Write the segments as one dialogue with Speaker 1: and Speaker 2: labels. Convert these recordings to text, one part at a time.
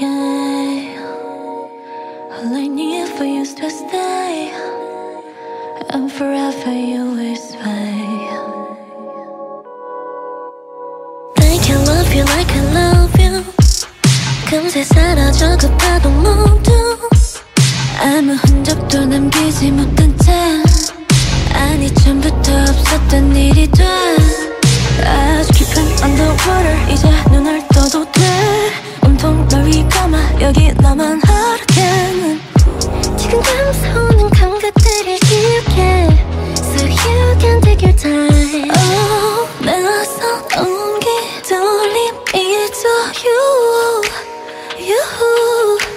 Speaker 1: Yeah. All I need for you is to stay, and forever you will sway. I can love you like I love you. 금세 사라져 그 파도 모두 아무 흔적도 남기지 못한 채 아니 처음부터 없었던 일이 돼 아주 깊은 underwater 이제 saw you, you.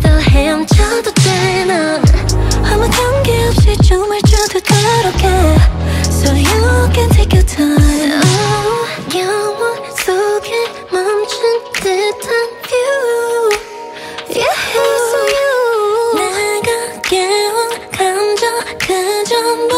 Speaker 1: 더 헤엄쳐도 돼넌 아무 경계 없이 춤을 춰도 그렇게 So you can take your time oh, 영원 속에 멈춘 듯한 view. Yeah, so you 내가 깨운 감정 그 전부